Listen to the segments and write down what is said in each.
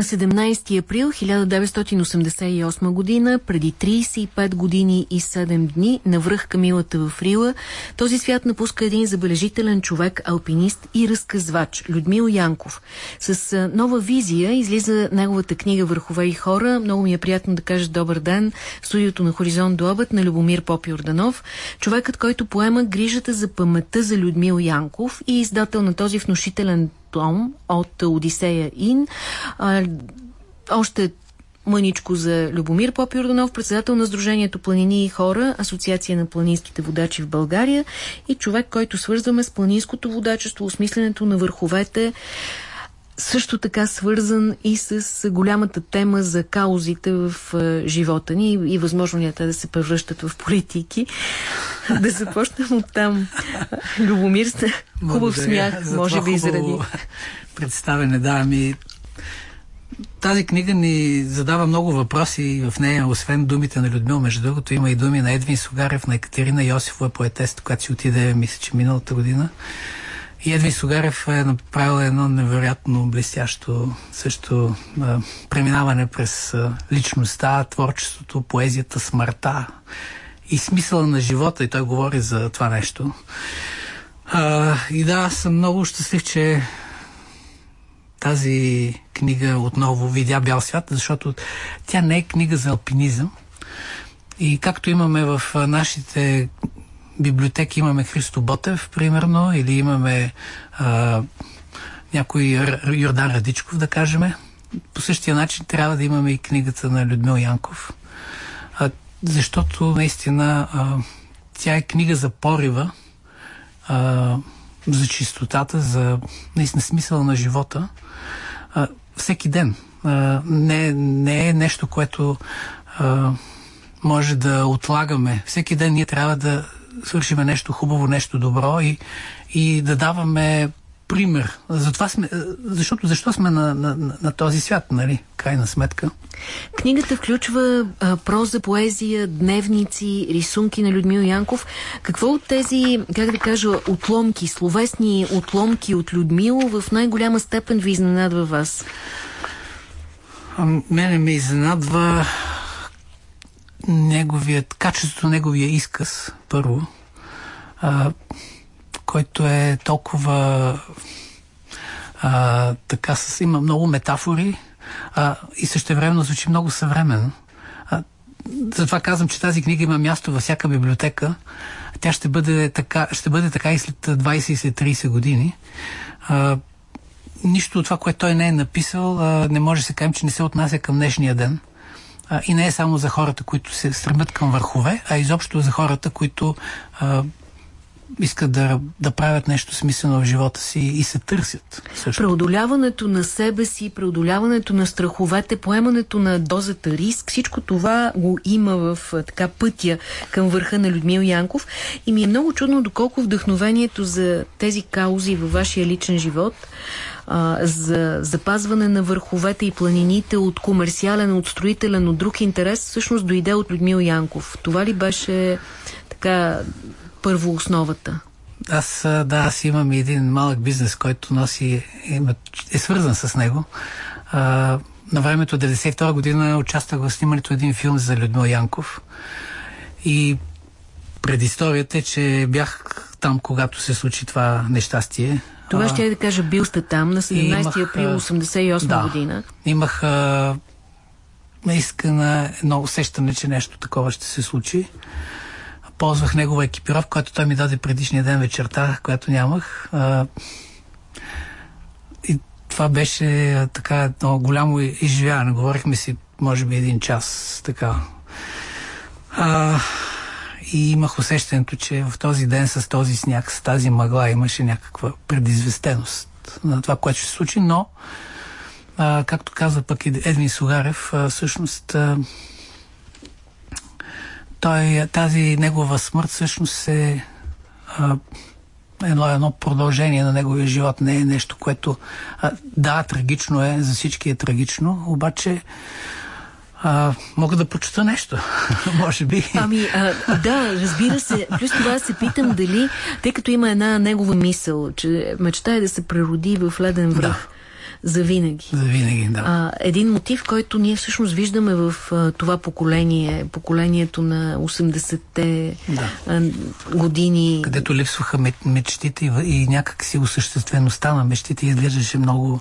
На 17 април 1988 година, преди 35 години и 7 дни, навръх Камилата в Рила, този свят напуска един забележителен човек, алпинист и разказвач, Людмил Янков. С нова визия излиза неговата книга Върхове и хора. Много ми е приятно да кажа добър ден в студиото на Хоризонт до обед на Любомир Попи Орданов, човекът, който поема грижата за паметта за Людмил Янков и издател на този внушителен том от Одисея Ин. А, още мъничко за Любомир Попиорданов, председател на Сдружението Планини и хора, Асоциация на планинските водачи в България и човек, който свързваме с планинското водачество, осмисленето на върховете, също така свързан и с голямата тема за каузите в живота ни и възможно ли е те да се превръщат в политики. да започнем от там. Любомир, хубав смях, може би заради... Представене, да, ми тази книга ни задава много въпроси и в нея, освен думите на Людмил, между другото, има и думи на Едвин Сугарев, на Екатерина Йосифова, поетест, която си отиде, мисля, че миналата година. И Едвин Сугарев е направил едно невероятно блестящо също а, преминаване през а, личността, творчеството, поезията, смъртта и смисъла на живота. И той говори за това нещо. А, и да, съм много щастлив, че тази книга отново видя бял свят, защото тя не е книга за алпинизъм. И както имаме в нашите библиотеки имаме Христо Ботев, примерно, или имаме а, някой Йордан Радичков, да кажем. По същия начин трябва да имаме и книгата на Людмил Янков. А, защото наистина а, тя е книга за порива, а, за чистотата, за наистина смисъла на живота. А, всеки ден. А, не, не е нещо, което а, може да отлагаме. Всеки ден ние трябва да свършиме нещо хубаво, нещо добро и, и да даваме пример. Затова сме, защото защо сме на, на, на този свят, нали? Крайна сметка. Книгата включва а, проза, поезия, дневници, рисунки на Людмил Янков. Какво от тези, как да кажа, отломки, словесни отломки от Людмил в най-голяма степен ви изненадва вас? А, мене ме изненадва неговият, качеството неговия изказ, първо, а, който е толкова а, така, с, има много метафори а, и същевременно звучи много съвременно. Затова казвам, че тази книга има място във всяка библиотека. Тя ще бъде така, ще бъде така и след 20 и след 30 години. А, нищо от това, което той не е написал, а, не може да се кажем, че не се отнася към днешния ден. А, и не е само за хората, които се стремят към върхове, а изобщо за хората, които а, искат да, да правят нещо смислено в живота си и се търсят. Също. Преодоляването на себе си, преодоляването на страховете, поемането на дозата риск, всичко това го има в така пътя към върха на Людмил Янков. И ми е много чудно доколко вдъхновението за тези каузи във вашия личен живот а, за запазване на върховете и планините от комерциален, от строителен, от друг интерес, всъщност дойде от Людмил Янков. Това ли беше така първоосновата? Аз, да, аз имам един малък бизнес, който носи, е свързан с него. А, на времето 92 година участвах в снимането един филм за Людмил Янков. И предисторията е, че бях там, когато се случи това нещастие. Това ще я да кажа, бил сте там на 17 имах, април 88 да, година. Имах а, наискана едно усещане, че нещо такова ще се случи. Ползвах негова екипировка, която той ми даде предишния ден вечерта, която нямах. А, и това беше а, така много голямо изживяване. Говорихме си, може би, един час. Така. А, и имах усещането, че в този ден с този сняг, с тази мъгла имаше някаква предизвестеност на това, което ще се случи, но а, както каза пък Едвин Сугарев, а, всъщност а, той, тази негова смърт всъщност е а, едно, едно продължение на неговия живот. Не е нещо, което а, да, трагично е, за всички е трагично, обаче а, мога да прочета нещо, може би. Ами, а, да, разбира се. Плюс това се питам дали, тъй като има една негова мисъл, че мечта е да се прероди в леден връх. Да за винаги. За винаги, да. А, един мотив, който ние всъщност виждаме в а, това поколение, поколението на 80-те да. години. Където липсваха мечтите и, и някак си осъществеността на мечтите изглеждаше много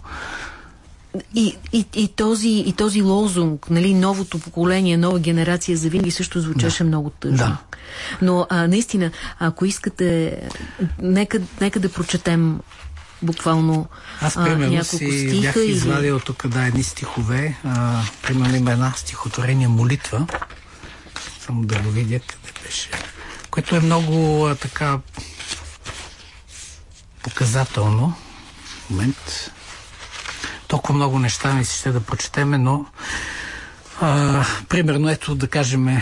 и, и, и, този, и този лозунг, нали, новото поколение, нова генерация за винаги също звучеше да. много тъжно. Да. Но а, наистина, ако искате, нека, нека да прочетем буквално Аз, примерно, а, си стиха бях или... извадил тук да, едни стихове. А, примерно има една стихотворение молитва. Само да го видя къде беше. Което е много а, така показателно. Момент толкова много неща ми се ще да прочетеме, но а, примерно ето да кажем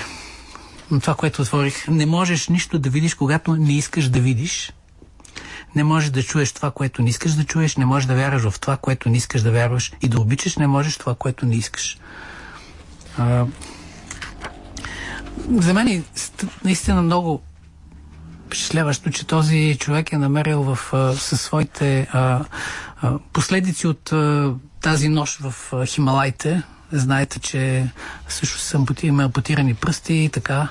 това, което отворих. Не можеш нищо да видиш, когато не искаш да видиш. Не можеш да чуеш това, което не искаш да чуеш. Не можеш да вярваш в това, което не искаш да вярваш. И да обичаш не можеш това, което не искаш. А, за мен е наистина много впечатляващо, че този човек е намерил в, със своите а, а, последици от а, тази нощ в а, Хималайте. Знаете, че също са има ампутирани пръсти и така.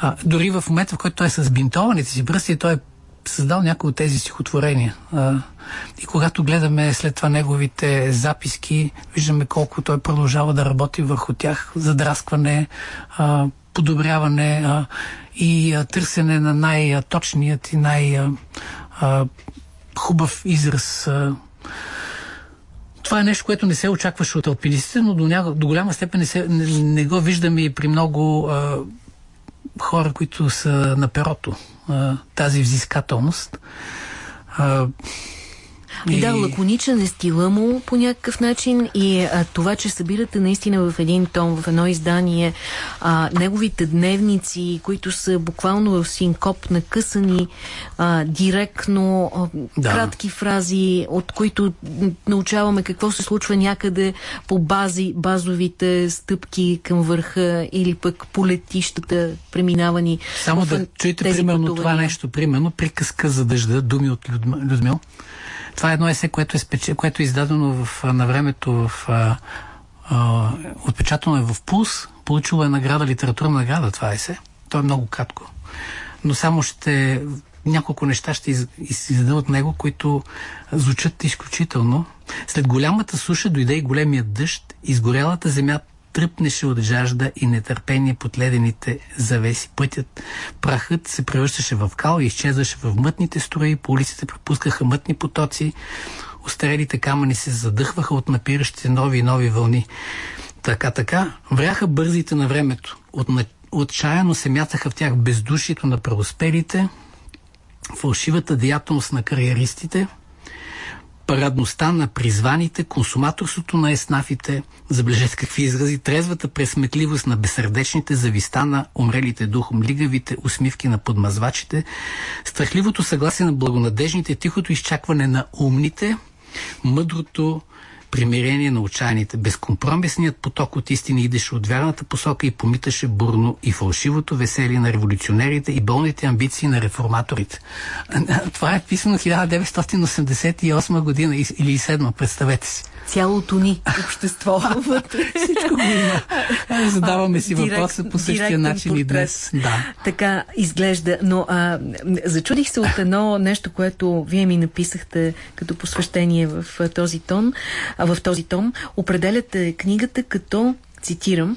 А, дори в момента, в който той е с бинтованите си пръсти, той е създал някои от тези стихотворения. А, и когато гледаме след това неговите записки, виждаме колко той продължава да работи върху тях, задраскване, а, подобряване а, и а, търсене на най-точният и най-хубав израз. А. Това е нещо, което не се очакваше от алпинистите, но до, ня... до голяма степен не, се, не, не го виждаме и при много а, хора, които са на перото. А, тази взискателност. А, и... Да, лаконичен е стила му по някакъв начин и а, това, че събирате наистина в един том, в едно издание, а, неговите дневници, които са буквално в синкоп накъсани, а, директно, а, да. кратки фрази, от които научаваме какво се случва някъде по бази, базовите стъпки към върха или пък по летищата, преминавани. Само да чуете примерно пътувания. това нещо, примерно приказка за дъжда, думи от Людмил. Това е едно есе, което е, спеч... което е издадено в, на времето в а, а, отпечатано е в Пулс. Получило е награда, литературна награда това есе. То е много кратко. Но само ще няколко неща ще из, издаде от него, които звучат изключително. След голямата суша дойде и големият дъжд, изгорялата земя тръпнеше от жажда и нетърпение под ледените завеси. Пътят, прахът се превръщаше в кал и изчезваше в мътните строи, по улиците пропускаха мътни потоци, устарелите камъни се задъхваха от напиращите нови и нови вълни. Така, така, вряха бързите на времето. От, отчаяно се мятаха в тях бездушието на правоспелите, фалшивата деятелност на кариеристите – парадността на призваните, консуматорството на еснафите, забележете какви изрази, трезвата пресметливост на безсърдечните, зависта на умрелите духом, лигавите усмивки на подмазвачите, страхливото съгласие на благонадежните, тихото изчакване на умните, мъдрото примирение на отчаяните. Безкомпромисният поток от истини идеше от вярната посока и помиташе бурно и фалшивото веселие на революционерите и болните амбиции на реформаторите. Това е писано 1988 година или 7, представете си цялото ни общество вътре. Всичко го има. Задаваме си въпроса по същия начин портрет. и днес. Да. Така изглежда. Но а, зачудих се от едно нещо, което вие ми написахте като посвещение в този тон, в този том. Определяте книгата като цитирам,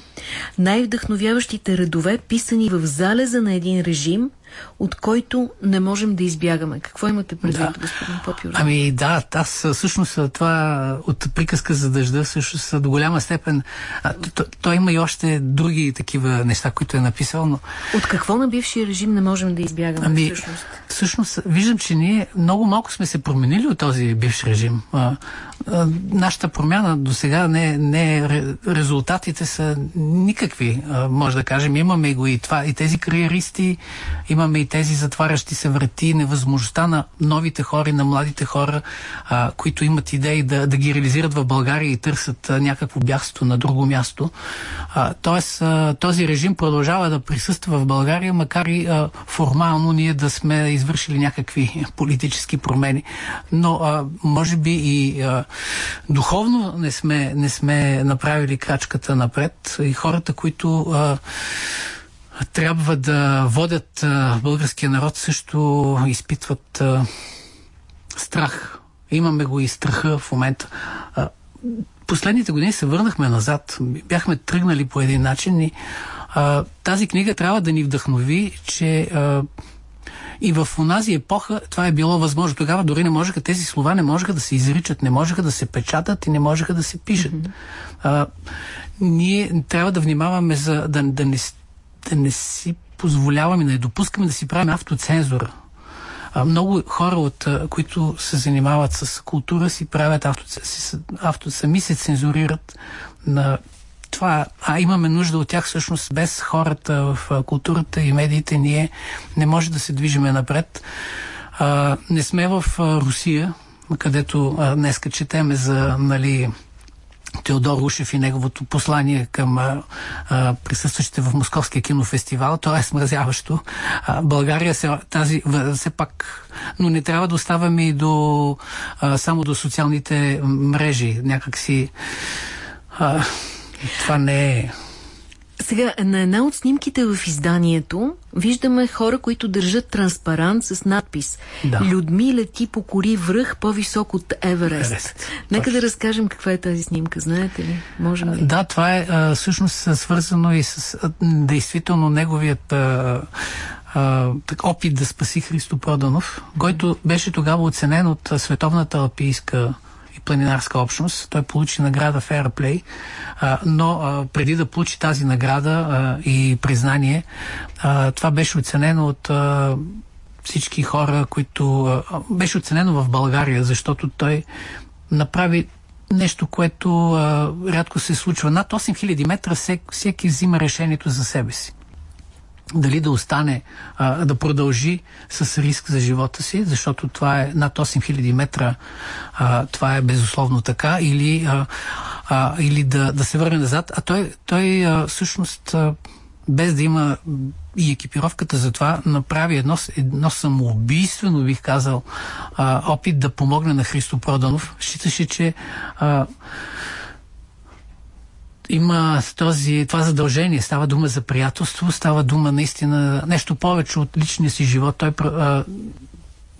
най-вдъхновяващите редове, писани в залеза на един режим, от който не можем да избягаме. Какво имате предвид, да. господин Попюр? Ами да, аз всъщност това от приказка за дъжда всъщност до голяма степен той то има и още други такива неща, които е написал, но... От какво на бившия режим не можем да избягаме ами, всъщност? Всъщност, виждам, че ние много малко сме се променили от този бивш режим. А, а, нашата промяна до сега не, не резултатите са никакви, а, може да кажем. Имаме го и това, и тези кариеристи, има имаме и тези затварящи се врати, невъзможността на новите хора, на младите хора, а, които имат идеи да, да ги реализират в България и търсят а, някакво бягство на друго място. А, тоест, а, този режим продължава да присъства в България, макар и а, формално ние да сме извършили някакви политически промени. Но а, може би и а, духовно не сме, не сме направили крачката напред и хората, които а, трябва да водят българския народ, също изпитват страх. Имаме го и страха в момента. Последните години се върнахме назад. Бяхме тръгнали по един начин и а, тази книга трябва да ни вдъхнови, че а, и в онази епоха това е било възможно. Тогава дори не можеха, тези слова не можеха да се изричат, не можеха да се печатат и не можеха да се пишат. Mm-hmm. А, ние трябва да внимаваме за да, да, не, да не си позволяваме, да не допускаме да си правим автоцензура. Много хора, от, които се занимават с култура, си правят авто, си, авто, сами се цензурират на това, а имаме нужда от тях всъщност без хората в културата и медиите ние не може да се движиме напред. А, не сме в Русия, където а, днеска четеме за нали, Теодор Ушев и неговото послание към а, а, присъстващите в Московския кинофестивал. То е смразяващо. А, България се, тази, все пак, но не трябва да оставаме и до, а, само до социалните мрежи. Някакси а, това не е сега, на една от снимките в изданието виждаме хора, които държат транспарант с надпис да. Людми лети покори връх по-висок от Еверест. Еверест. Нека Точно. да разкажем каква е тази снимка, знаете ли? Можем ли? Да, това е а, всъщност свързано и с а, действително неговият а, а, опит да спаси Христо Проданов, който беше тогава оценен от Световната алпийска планинарска общност. Той получи награда Fair а, но преди да получи тази награда и признание, това беше оценено от всички хора, които... Беше оценено в България, защото той направи нещо, което а, рядко се случва. Над 8000 метра всек, всеки взима решението за себе си дали да остане, а, да продължи с риск за живота си, защото това е над 8000 метра, а, това е безусловно така, или, а, а, или да, да се върне назад. А той, той а, всъщност, а, без да има и екипировката за това, направи едно, едно самоубийствено, бих казал, а, опит да помогне на Христо Проданов. Считаше, че а, има този, това задължение. Става дума за приятелство, става дума наистина нещо повече от личния си живот. Той а,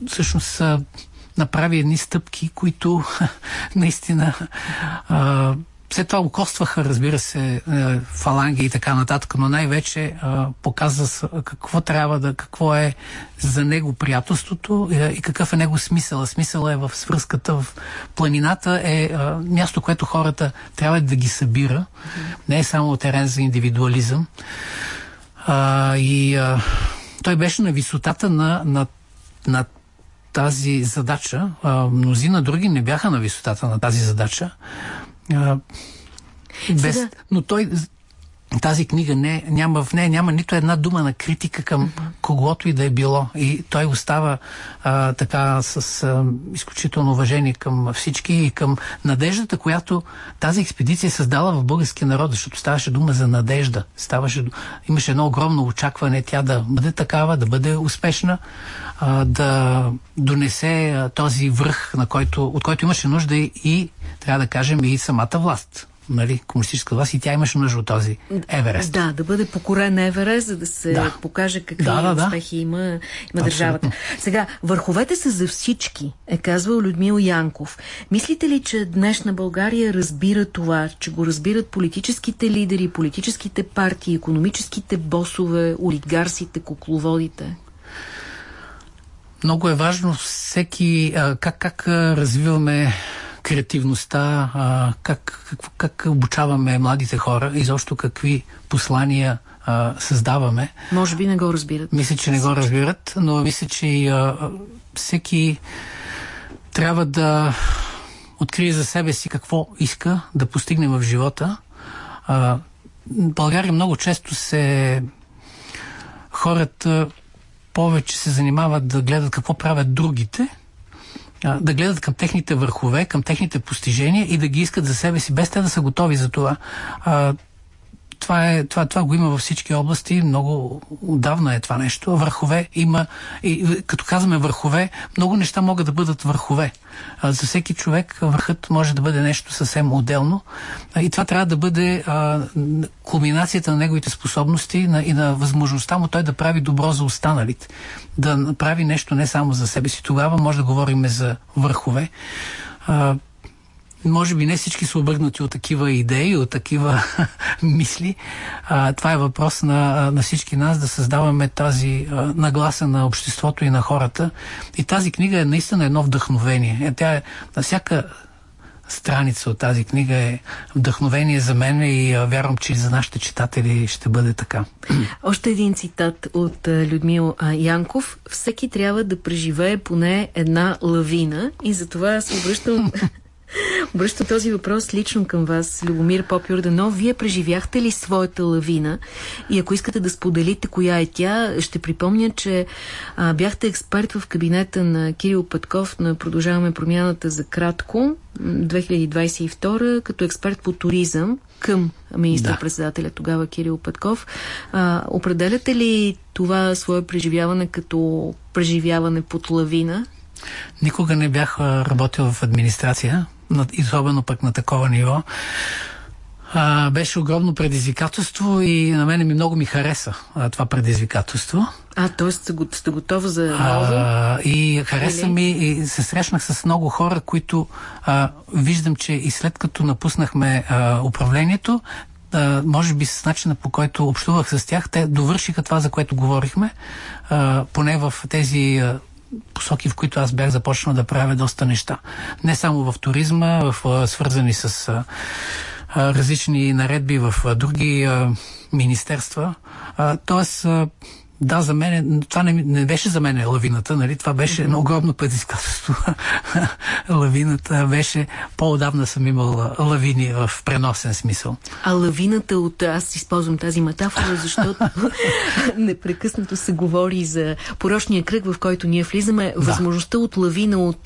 всъщност а, направи едни стъпки, които наистина а, след това окостваха, разбира се, е, фаланги и така нататък, но най-вече е, показва какво трябва да, какво е за него приятелството е, и какъв е него смисъл. Смисъл е в свръзката в планината е място, което хората трябва да ги събира. Не е само терен за индивидуализъм. И той беше на висотата на, на, на тази задача. Мнозина други не бяха на висотата на тази задача. А, без, Сега... Но той тази книга не, няма, в нея няма нито една дума на критика към когото и да е било. И той остава а, така с а, изключително уважение към всички и към надеждата, която тази експедиция е създала в българския народ, защото ставаше дума за надежда. Ставаше, имаше едно огромно очакване тя да бъде такава, да бъде успешна, а, да донесе а, този връх, на който, от който имаше нужда и, трябва да кажем, и самата власт нали, комунистическа власт и тя имаше нужда от този Еверест. Да, да бъде покорен Еверест, за да се да. покаже какви да, да, да. успехи има, има държавата. Сега, върховете са за всички, е казвал Людмил Янков. Мислите ли, че днешна България разбира това, че го разбират политическите лидери, политическите партии, економическите босове, олигарсите, кукловодите? Много е важно всеки, как, как развиваме креативността, а, как, как, как обучаваме младите хора, изобщо какви послания а, създаваме. Може би не го разбират. Мисля, че не го разбират, но мисля, че а, всеки трябва да открие за себе си какво иска да постигне в живота. А, България много често се хората повече се занимават да гледат какво правят другите, да гледат към техните върхове, към техните постижения и да ги искат за себе си, без те да са готови за това това, е, това, това го има във всички области, много отдавна е това нещо. Върхове има, и, като казваме върхове, много неща могат да бъдат върхове. А, за всеки човек върхът може да бъде нещо съвсем отделно а, и това трябва да бъде а, кулминацията на неговите способности на, и на възможността му той да прави добро за останалите. Да направи нещо не само за себе си. Тогава може да говорим за върхове. А, може би не всички са обърнати от такива идеи, от такива мисли. А, това е въпрос на, на всички нас да създаваме тази а, нагласа на обществото и на хората. И тази книга е наистина едно вдъхновение. Е, тя е на всяка страница от тази книга е вдъхновение за мен и а, вярвам, че за нашите читатели ще бъде така. Още един цитат от Людмил Янков. Всеки трябва да преживее поне една лавина и за това се обръщам Обръщам този въпрос лично към вас, Любомир Попюрданов. Вие преживяхте ли своята лавина? И ако искате да споделите коя е тя, ще припомня, че а, бяхте експерт в кабинета на Кирил Петков на Продължаваме промяната за кратко, 2022, като експерт по туризъм към министър-председателя тогава Кирил Петков. А, определяте ли това свое преживяване като преживяване под лавина? Никога не бях работил в администрация особено пък на такова ниво. А, беше огромно предизвикателство и на мене ми много ми хареса а, това предизвикателство. А, т.е. сте готова за ново? А, и хареса Или? ми и се срещнах с много хора, които а, виждам, че и след като напуснахме а, управлението, а, може би с начина по който общувах с тях, те довършиха това, за което говорихме, а, поне в тези а, посоки, в които аз бях започнал да правя доста неща. Не само в туризма, в, свързани с а, различни наредби в а, други а, министерства. А, тоест, а, да, за мен, това не, не беше за мен лавината, нали? Това беше едно огромно предизвикателство. лавината беше, по-отдавна съм имал лавини в преносен смисъл. А лавината от, аз използвам тази метафора, защото непрекъснато се говори за порочния кръг, в който ние влизаме. Да. Възможността от лавина от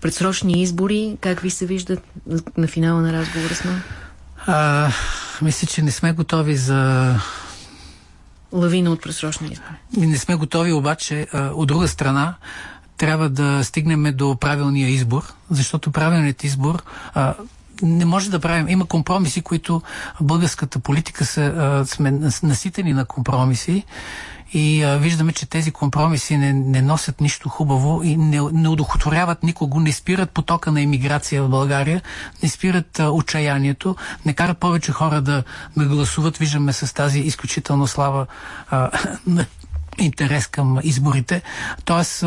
предсрочни избори, как ви се виждат на финала на разговора с мен? А, мисля, че не сме готови за лавина от пресрочни избори. Не сме готови, обаче от друга страна трябва да стигнем до правилния избор, защото правилният избор не може да правим. Има компромиси, които българската политика са, сме наситени на компромиси и а, виждаме, че тези компромиси не, не носят нищо хубаво и не, не удохотворяват никого, не спират потока на емиграция в България, не спират а, отчаянието, не карат повече хора да, да гласуват. Виждаме с тази изключително слава а, интерес към изборите. Тоест,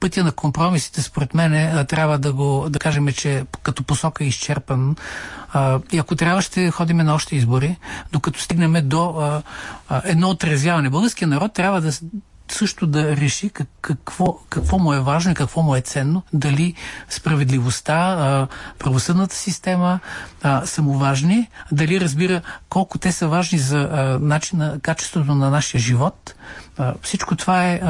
пътя на компромисите, според мен, трябва да го, да кажем, че като посока е изчерпан. И ако трябва, ще ходим на още избори, докато стигнем до едно отразяване. Българският народ трябва да също да реши как, какво, какво му е важно и какво му е ценно, дали справедливостта, правосъдната система са му важни, дали разбира колко те са важни за начина, качеството на нашия живот. Всичко това е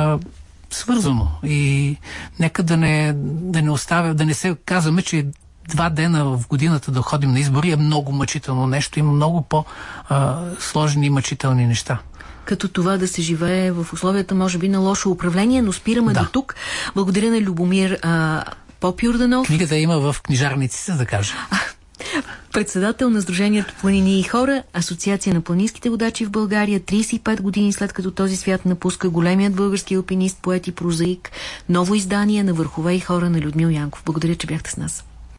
свързано. И нека да не, да не оставя, да не се казваме, че два дена в годината да ходим на избори е много мъчително нещо. Има много по-сложни и мъчителни неща като това да се живее в условията, може би, на лошо управление, но спираме да. до тук. Благодаря на Любомир а, Попюрданов. Книгата има в книжарниците, да кажа. Председател на Сдружението Планини и хора, Асоциация на планинските водачи в България, 35 години след като този свят напуска големият български алпинист, поет и прозаик, ново издание на Върхове и хора на Людмил Янков. Благодаря, че бяхте с нас.